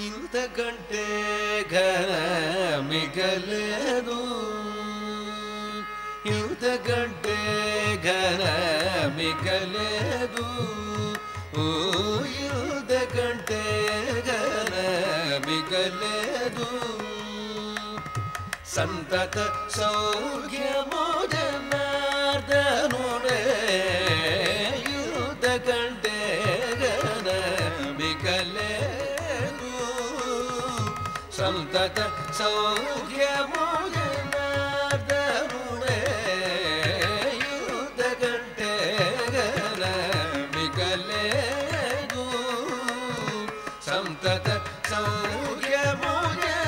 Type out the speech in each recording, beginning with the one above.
ಇಂಥ ಗಂಟೆ ಘನ ಮಿಗಲೇನು ಇಂಥ ಗಂಟೆ ಘನ ಮಿಗಲೇದು ಓ ಗಂಟೆ ಘನ ಮಿಗಲೇದು ಸಂತತ ಸೌಖ್ಯ ಮೋಜನಾರ್ದನುಡೆ ಸಂತತ ಸೌಖ್ಯ ಮೋಜನಾರ್ದನುಡೆ ಯುದ್ಧ ಗಂಟೆ ಗನ ಬಿಕಲೇನು ಸಂತತ ಸೌಖ್ಯ ಮೋಜನಾರ್ದನುಡೆ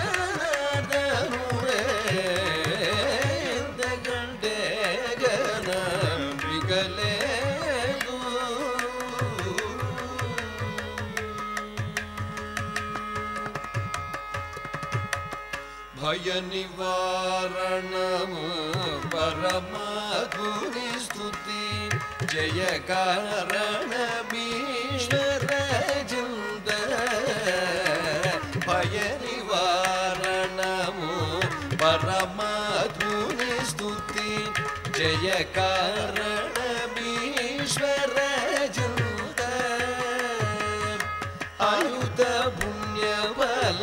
भयनिवारणं परमाधुनिस्तुति जयकारणमीश्वरजिन्द भयनिवारणं परमाधुनिस्तुति जयकारणमीश्वरजिन्द आयुधपुण्यबल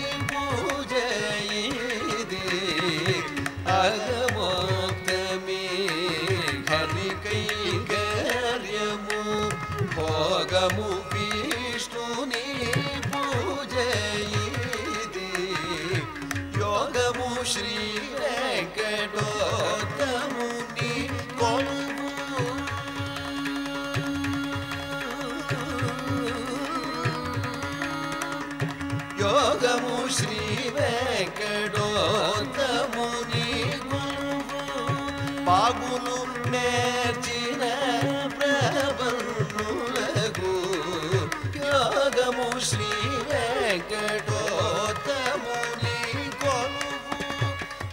యోగము శ్రీ వెంకటోత్తముని కొలువు యోగము శ్రీ వెంకటోత్తముని కొలువు బాగులు నేర్చిన ప్రబలులకు యోగము శ్రీ వెంకటోత్తముని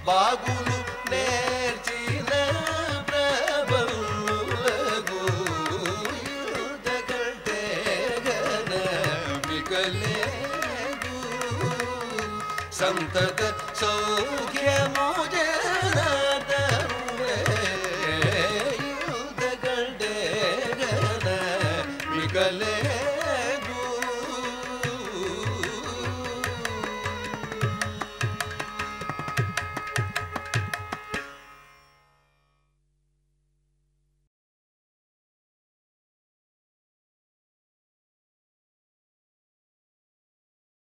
బాగులు నేర్చిన ప్రభములగు యుద్ధకంటే గన మిగలేదు సంతత సౌఖ్యము జనా